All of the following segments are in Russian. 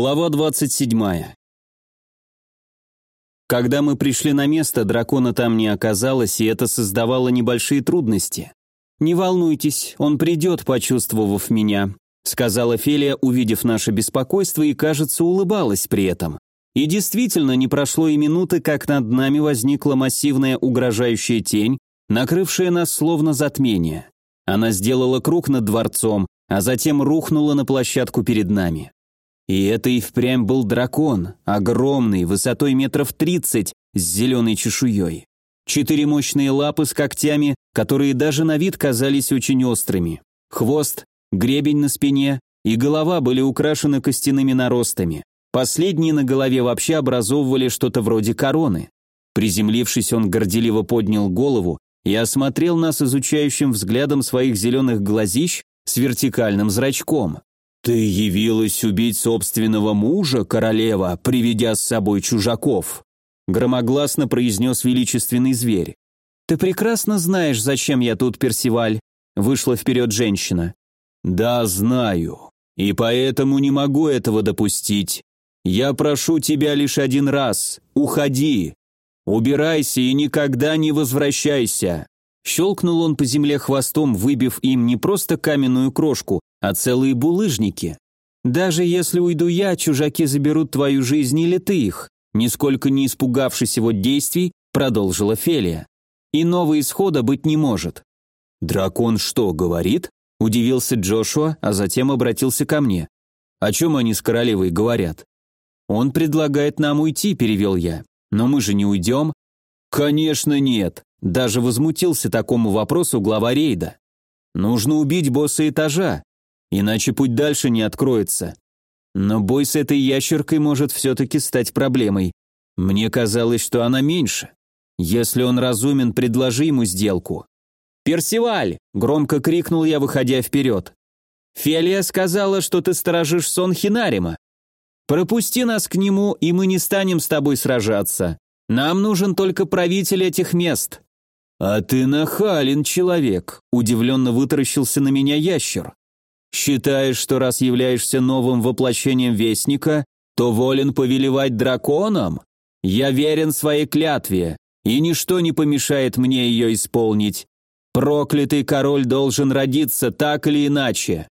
Глава 27. Когда мы пришли на место, дракона там не оказалось, и это создавало небольшие трудности. «Не волнуйтесь, он придет, почувствовав меня», сказала Фелия, увидев наше беспокойство, и, кажется, улыбалась при этом. И действительно, не прошло и минуты, как над нами возникла массивная угрожающая тень, накрывшая нас словно затмение. Она сделала круг над дворцом, а затем рухнула на площадку перед нами. И это и впрямь был дракон, огромный, высотой метров тридцать, с зеленой чешуей. Четыре мощные лапы с когтями, которые даже на вид казались очень острыми. Хвост, гребень на спине и голова были украшены костяными наростами. Последние на голове вообще образовывали что-то вроде короны. Приземлившись, он горделиво поднял голову и осмотрел нас изучающим взглядом своих зеленых глазищ с вертикальным зрачком. «Ты явилась убить собственного мужа, королева, приведя с собой чужаков», громогласно произнес величественный зверь. «Ты прекрасно знаешь, зачем я тут, Персиваль», вышла вперед женщина. «Да, знаю. И поэтому не могу этого допустить. Я прошу тебя лишь один раз. Уходи. Убирайся и никогда не возвращайся». Щелкнул он по земле хвостом, выбив им не просто каменную крошку, а целые булыжники. «Даже если уйду я, чужаки заберут твою жизнь или ты их», нисколько не испугавшись его действий, продолжила Фелия. «Иного исхода быть не может». «Дракон что, говорит?» – удивился Джошуа, а затем обратился ко мне. «О чем они с королевой говорят?» «Он предлагает нам уйти», – перевел я. «Но мы же не уйдем». «Конечно нет», – даже возмутился такому вопросу глава рейда. «Нужно убить босса этажа, иначе путь дальше не откроется. Но бой с этой ящеркой может все-таки стать проблемой. Мне казалось, что она меньше. Если он разумен, предложи ему сделку. «Персиваль!» – громко крикнул я, выходя вперед. «Фелия сказала, что ты сторожишь сон Хинарима. Пропусти нас к нему, и мы не станем с тобой сражаться. Нам нужен только правитель этих мест». «А ты нахален человек», – удивленно вытаращился на меня ящер. Считаешь, что раз являешься новым воплощением Вестника, то волен повелевать драконом? Я верен своей клятве, и ничто не помешает мне ее исполнить. Проклятый король должен родиться так или иначе.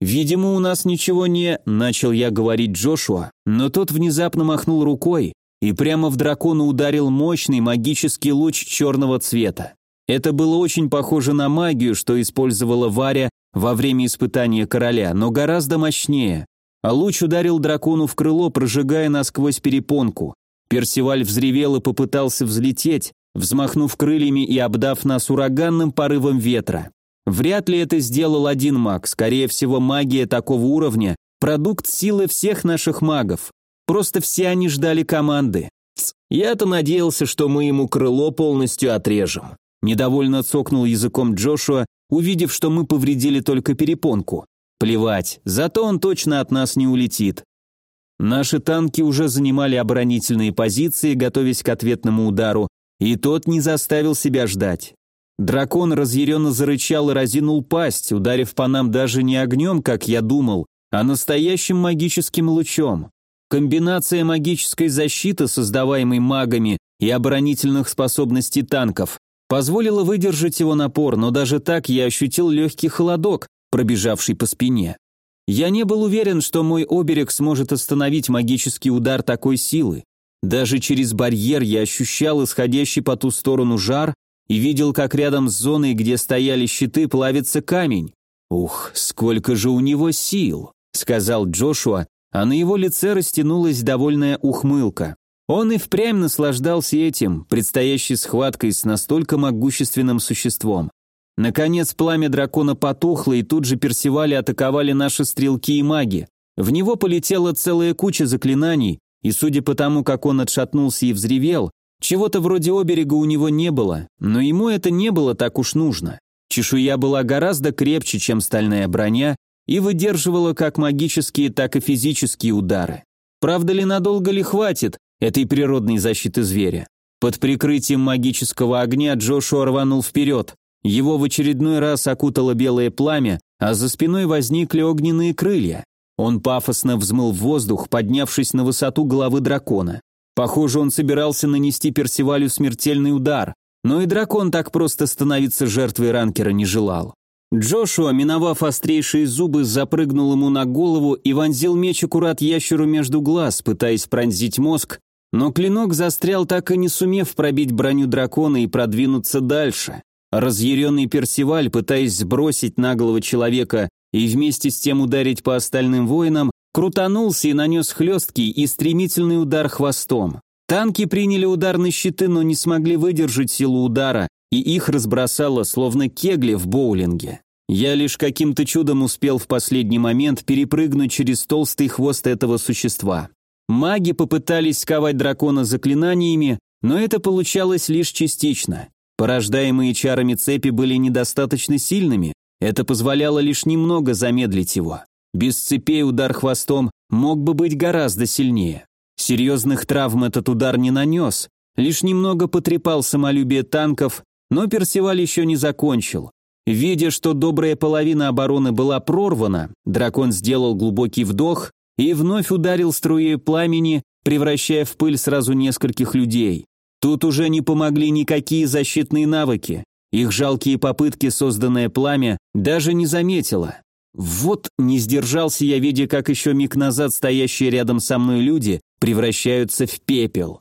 Видимо, у нас ничего не... Начал я говорить Джошуа, но тот внезапно махнул рукой, и прямо в дракона ударил мощный магический луч черного цвета. Это было очень похоже на магию, что использовала Варя во время испытания короля, но гораздо мощнее. А луч ударил дракону в крыло, прожигая насквозь перепонку. Персиваль взревел и попытался взлететь, взмахнув крыльями и обдав нас ураганным порывом ветра. Вряд ли это сделал один маг, скорее всего магия такого уровня – продукт силы всех наших магов. Просто все они ждали команды. Я-то надеялся, что мы ему крыло полностью отрежем. Недовольно цокнул языком Джошуа, увидев, что мы повредили только перепонку. Плевать, зато он точно от нас не улетит. Наши танки уже занимали оборонительные позиции, готовясь к ответному удару, и тот не заставил себя ждать. Дракон разъяренно зарычал и разинул пасть, ударив по нам даже не огнем, как я думал, а настоящим магическим лучом. Комбинация магической защиты, создаваемой магами, и оборонительных способностей танков позволила выдержать его напор, но даже так я ощутил легкий холодок, пробежавший по спине. Я не был уверен, что мой оберег сможет остановить магический удар такой силы. Даже через барьер я ощущал исходящий по ту сторону жар и видел, как рядом с зоной, где стояли щиты, плавится камень. «Ух, сколько же у него сил!» — сказал Джошуа, а на его лице растянулась довольная ухмылка. Он и впрямь наслаждался этим, предстоящей схваткой с настолько могущественным существом. Наконец пламя дракона потухло, и тут же Персивали атаковали наши стрелки и маги. В него полетела целая куча заклинаний, и судя по тому, как он отшатнулся и взревел, чего-то вроде оберега у него не было, но ему это не было так уж нужно. Чешуя была гораздо крепче, чем стальная броня, и выдерживала как магические, так и физические удары. Правда ли надолго ли хватит, этой природной защиты зверя. Под прикрытием магического огня Джошуа рванул вперед. Его в очередной раз окутало белое пламя, а за спиной возникли огненные крылья. Он пафосно взмыл в воздух, поднявшись на высоту головы дракона. Похоже, он собирался нанести Персивалю смертельный удар, но и дракон так просто становиться жертвой ранкера не желал. Джошуа, миновав острейшие зубы, запрыгнул ему на голову и вонзил меч аккурат ящеру между глаз, пытаясь пронзить мозг, но клинок застрял, так и не сумев пробить броню дракона и продвинуться дальше. Разъяренный Персиваль, пытаясь сбросить наглого человека и вместе с тем ударить по остальным воинам, крутанулся и нанес хлесткий и стремительный удар хвостом. Танки приняли удар на щиты, но не смогли выдержать силу удара, и их разбросало, словно кегли в боулинге. Я лишь каким-то чудом успел в последний момент перепрыгнуть через толстый хвост этого существа. Маги попытались сковать дракона заклинаниями, но это получалось лишь частично. Порождаемые чарами цепи были недостаточно сильными, это позволяло лишь немного замедлить его. Без цепей удар хвостом мог бы быть гораздо сильнее. Серьезных травм этот удар не нанес, лишь немного потрепал самолюбие танков, но Персиваль еще не закончил. Видя, что добрая половина обороны была прорвана, дракон сделал глубокий вдох и вновь ударил струей пламени, превращая в пыль сразу нескольких людей. Тут уже не помогли никакие защитные навыки. Их жалкие попытки, созданное пламя, даже не заметило. Вот не сдержался я, видя, как еще миг назад стоящие рядом со мной люди превращаются в пепел.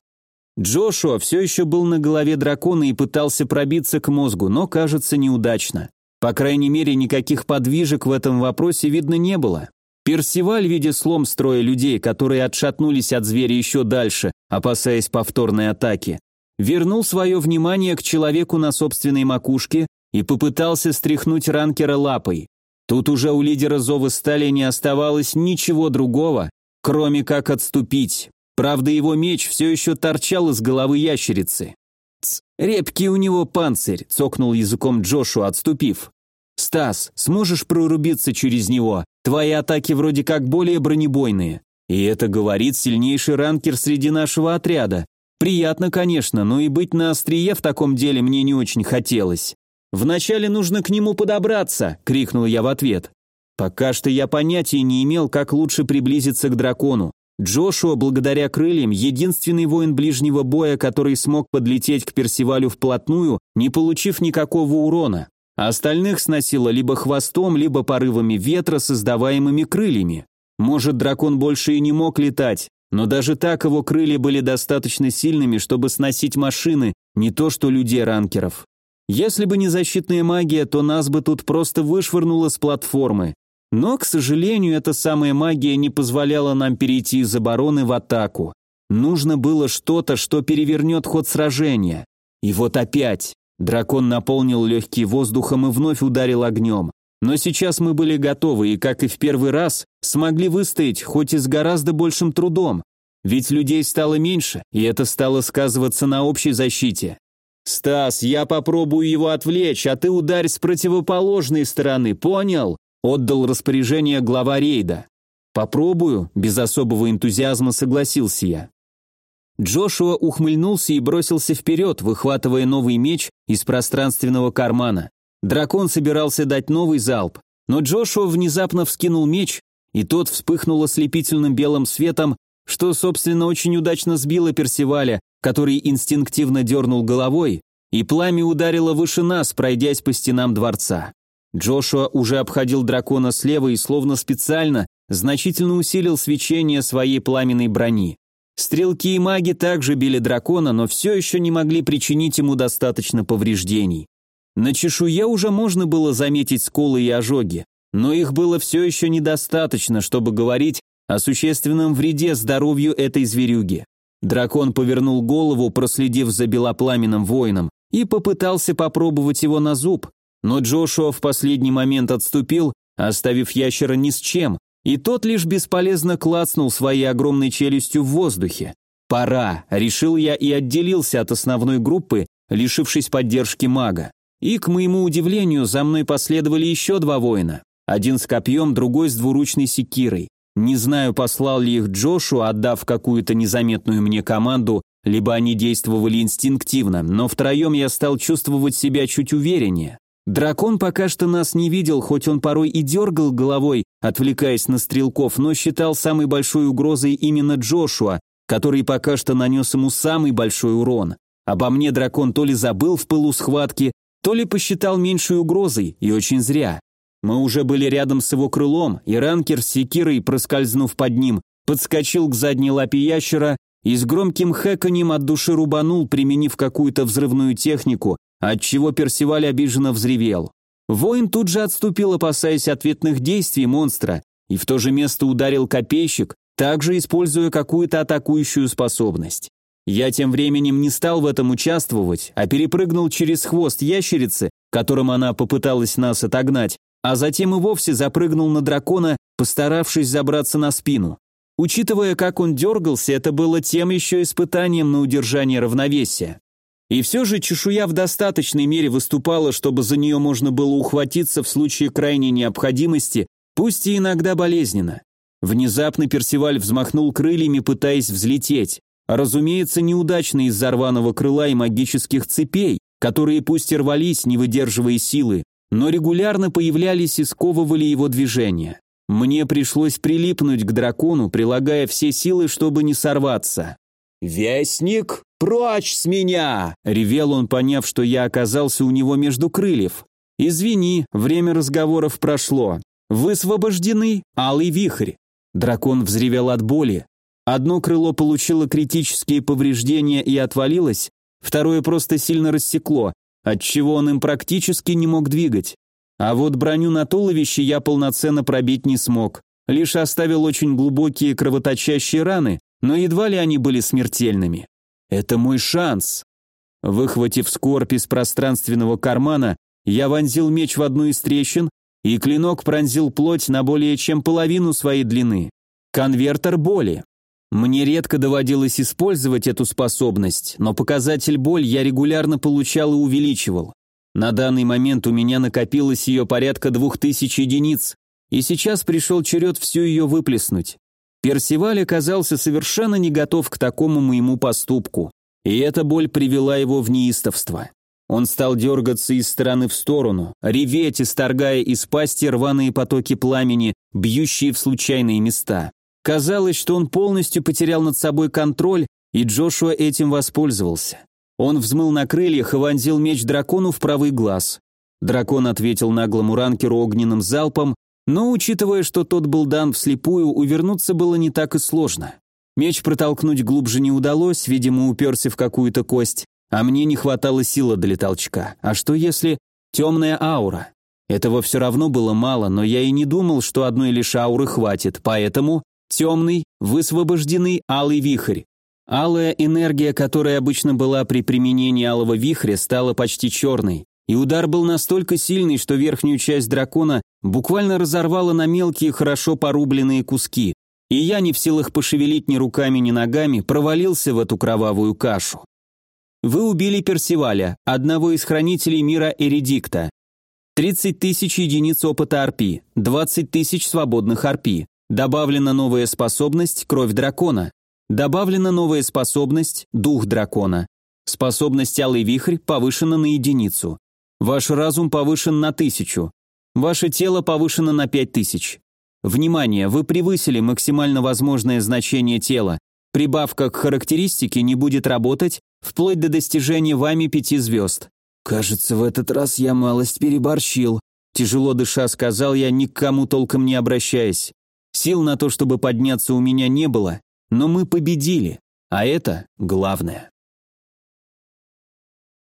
Джошуа все еще был на голове дракона и пытался пробиться к мозгу, но, кажется, неудачно. По крайней мере, никаких подвижек в этом вопросе видно не было. Персиваль, видя слом строя людей, которые отшатнулись от зверя еще дальше, опасаясь повторной атаки, вернул свое внимание к человеку на собственной макушке и попытался стряхнуть ранкера лапой. Тут уже у лидера зова стали не оставалось ничего другого, кроме как отступить. Правда, его меч все еще торчал из головы ящерицы. «Ц, репкий у него панцирь», — цокнул языком Джошу, отступив. «Стас, сможешь прорубиться через него? Твои атаки вроде как более бронебойные. И это говорит сильнейший ранкер среди нашего отряда. Приятно, конечно, но и быть на острие в таком деле мне не очень хотелось. Вначале нужно к нему подобраться, крикнул я в ответ. Пока что я понятия не имел, как лучше приблизиться к дракону. Джошуа, благодаря крыльям, единственный воин ближнего боя, который смог подлететь к Персивалю вплотную, не получив никакого урона. Остальных сносило либо хвостом, либо порывами ветра, создаваемыми крыльями. Может, дракон больше и не мог летать, но даже так его крылья были достаточно сильными, чтобы сносить машины, не то что людей-ранкеров. Если бы не защитная магия, то нас бы тут просто вышвырнуло с платформы. Но, к сожалению, эта самая магия не позволяла нам перейти из обороны в атаку. Нужно было что-то, что перевернет ход сражения. И вот опять. Дракон наполнил легкий воздухом и вновь ударил огнем. Но сейчас мы были готовы и, как и в первый раз, смогли выстоять, хоть и с гораздо большим трудом. Ведь людей стало меньше, и это стало сказываться на общей защите. «Стас, я попробую его отвлечь, а ты ударь с противоположной стороны, понял?» Отдал распоряжение глава рейда. «Попробую», – без особого энтузиазма согласился я. Джошуа ухмыльнулся и бросился вперед, выхватывая новый меч из пространственного кармана. Дракон собирался дать новый залп, но Джошуа внезапно вскинул меч, и тот вспыхнул ослепительным белым светом, что, собственно, очень удачно сбило Персиваля, который инстинктивно дернул головой, и пламя ударило выше нас, пройдясь по стенам дворца. Джошуа уже обходил дракона слева и словно специально значительно усилил свечение своей пламенной брони. Стрелки и маги также били дракона, но все еще не могли причинить ему достаточно повреждений. На чешуе уже можно было заметить сколы и ожоги, но их было все еще недостаточно, чтобы говорить о существенном вреде здоровью этой зверюги. Дракон повернул голову, проследив за белопламенным воином, и попытался попробовать его на зуб, но Джошуа в последний момент отступил, оставив ящера ни с чем, и тот лишь бесполезно клацнул своей огромной челюстью в воздухе. «Пора», — решил я и отделился от основной группы, лишившись поддержки мага. И, к моему удивлению, за мной последовали еще два воина. Один с копьем, другой с двуручной секирой. Не знаю, послал ли их Джошу, отдав какую-то незаметную мне команду, либо они действовали инстинктивно, но втроем я стал чувствовать себя чуть увереннее. Дракон пока что нас не видел, хоть он порой и дергал головой, отвлекаясь на стрелков, но считал самой большой угрозой именно Джошуа, который пока что нанес ему самый большой урон. Обо мне дракон то ли забыл в пылу схватки, то ли посчитал меньшей угрозой, и очень зря. Мы уже были рядом с его крылом, и ранкер с секирой, проскользнув под ним, подскочил к задней лапе ящера и с громким хэканьем от души рубанул, применив какую-то взрывную технику, отчего Персиваль обиженно взревел. Воин тут же отступил, опасаясь ответных действий монстра, и в то же место ударил копейщик, также используя какую-то атакующую способность. Я тем временем не стал в этом участвовать, а перепрыгнул через хвост ящерицы, которым она попыталась нас отогнать, а затем и вовсе запрыгнул на дракона, постаравшись забраться на спину. Учитывая, как он дергался, это было тем еще испытанием на удержание равновесия. И все же чешуя в достаточной мере выступала, чтобы за нее можно было ухватиться в случае крайней необходимости, пусть и иногда болезненно. Внезапно Персиваль взмахнул крыльями, пытаясь взлететь. Разумеется, неудачно из-за рваного крыла и магических цепей, которые пусть и рвались, не выдерживая силы, но регулярно появлялись и сковывали его движение. Мне пришлось прилипнуть к дракону, прилагая все силы, чтобы не сорваться. «Вестник, прочь с меня!» — ревел он, поняв, что я оказался у него между крыльев. «Извини, время разговоров прошло. Высвобождены, алый вихрь». Дракон взревел от боли. Одно крыло получило критические повреждения и отвалилось, второе просто сильно рассекло, отчего он им практически не мог двигать. А вот броню на туловище я полноценно пробить не смог, лишь оставил очень глубокие кровоточащие раны, но едва ли они были смертельными. Это мой шанс. Выхватив скорбь из пространственного кармана, я вонзил меч в одну из трещин, и клинок пронзил плоть на более чем половину своей длины. Конвертер боли. Мне редко доводилось использовать эту способность, но показатель боль я регулярно получал и увеличивал. На данный момент у меня накопилось ее порядка двух тысяч единиц, и сейчас пришел черед всю ее выплеснуть. Персиваль оказался совершенно не готов к такому моему поступку, и эта боль привела его в неистовство. Он стал дергаться из стороны в сторону, реветь, исторгая из пасти рваные потоки пламени, бьющие в случайные места. Казалось, что он полностью потерял над собой контроль, и Джошуа этим воспользовался. Он взмыл на крыльях и вонзил меч дракону в правый глаз. Дракон ответил наглому ранкеру огненным залпом, но, учитывая, что тот был дан вслепую, увернуться было не так и сложно. Меч протолкнуть глубже не удалось, видимо, уперся в какую-то кость, а мне не хватало силы для толчка. А что если... Темная аура. Этого все равно было мало, но я и не думал, что одной лишь ауры хватит, поэтому темный, высвобожденный алый вихрь. Алая энергия, которая обычно была при применении алого вихря, стала почти черной, и удар был настолько сильный, что верхнюю часть дракона буквально разорвало на мелкие, хорошо порубленные куски, и я, не в силах пошевелить ни руками, ни ногами, провалился в эту кровавую кашу. Вы убили Персиваля, одного из хранителей мира Эридикта. 30 тысяч единиц опыта арпи, 20 тысяч свободных арпи. Добавлена новая способность «Кровь дракона». Добавлена новая способность «Дух дракона». Способность «Алый вихрь» повышена на единицу. Ваш разум повышен на тысячу. Ваше тело повышено на пять тысяч. Внимание, вы превысили максимально возможное значение тела. Прибавка к характеристике не будет работать вплоть до достижения вами пяти звезд. Кажется, в этот раз я малость переборщил. Тяжело дыша сказал я, ни к кому толком не обращаясь. Сил на то, чтобы подняться у меня не было, но мы победили, а это главное.